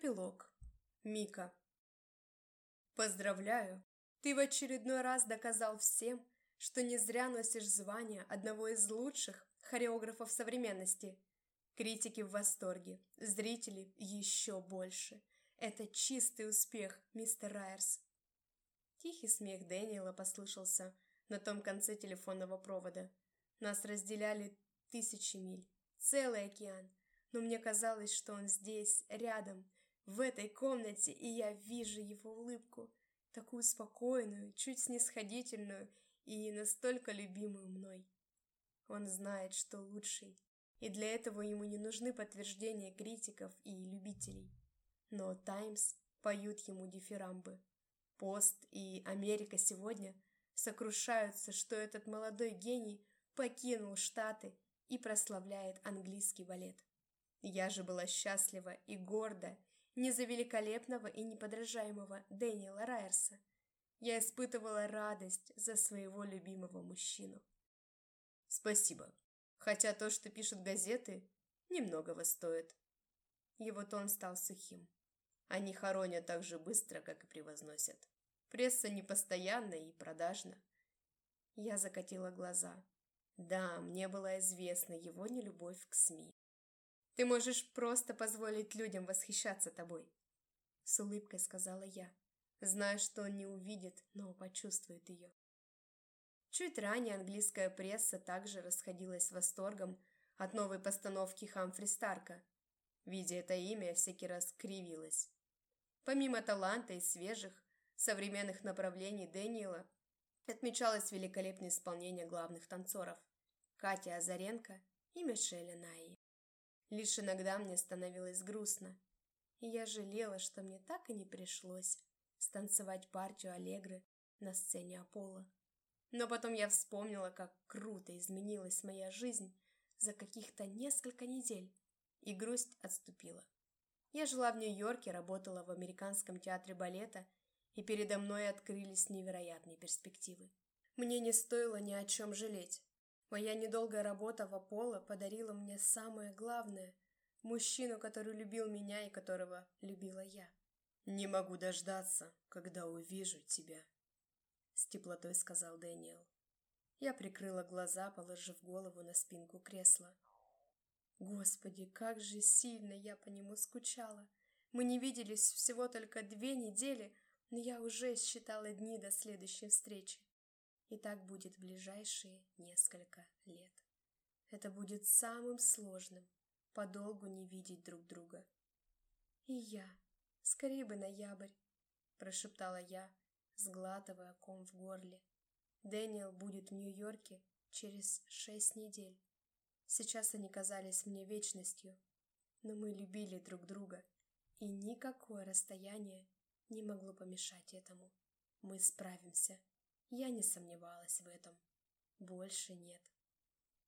Эпилог. Мика. Поздравляю! Ты в очередной раз доказал всем, что не зря носишь звание одного из лучших хореографов современности. Критики в восторге, зрители еще больше. Это чистый успех, мистер Райерс. Тихий смех Дэниела послышался на том конце телефонного провода. Нас разделяли тысячи миль, целый океан, но мне казалось, что он здесь, рядом, в этой комнате, и я вижу его улыбку, такую спокойную, чуть снисходительную и настолько любимую мной. Он знает, что лучший, и для этого ему не нужны подтверждения критиков и любителей. Но «Таймс» поют ему дифирамбы. «Пост» и «Америка сегодня» сокрушаются, что этот молодой гений покинул Штаты и прославляет английский балет. Я же была счастлива и горда не за великолепного и неподражаемого Дэниела Райерса. Я испытывала радость за своего любимого мужчину. Спасибо. Хотя то, что пишут газеты, немногого стоит. Его тон стал сухим. Они хоронят так же быстро, как и превозносят. Пресса непостоянна и продажна. Я закатила глаза. Да, мне была известна его нелюбовь к СМИ. Ты можешь просто позволить людям восхищаться тобой. С улыбкой сказала я, зная, что он не увидит, но почувствует ее. Чуть ранее английская пресса также расходилась восторгом от новой постановки Хамфри Старка. Видя это имя, всякий раз кривилась. Помимо таланта и свежих, современных направлений Дэниела, отмечалось великолепное исполнение главных танцоров Катя Азаренко и Мишеля Наи. Лишь иногда мне становилось грустно, и я жалела, что мне так и не пришлось станцевать партию Аллегры на сцене Аполло. Но потом я вспомнила, как круто изменилась моя жизнь за каких-то несколько недель, и грусть отступила. Я жила в Нью-Йорке, работала в Американском театре балета, и передо мной открылись невероятные перспективы. Мне не стоило ни о чем жалеть. Моя недолгая работа в Аполло подарила мне самое главное – мужчину, который любил меня и которого любила я. «Не могу дождаться, когда увижу тебя», – с теплотой сказал Дэниел. Я прикрыла глаза, положив голову на спинку кресла. Господи, как же сильно я по нему скучала. Мы не виделись всего только две недели, но я уже считала дни до следующей встречи. И так будет в ближайшие несколько лет. Это будет самым сложным – подолгу не видеть друг друга. И я. Скорее бы ноябрь, прошептала я, сглатывая ком в горле. Дэниел будет в Нью-Йорке через шесть недель. Сейчас они казались мне вечностью, но мы любили друг друга, и никакое расстояние не могло помешать этому. Мы справимся. Я не сомневалась в этом. Больше нет.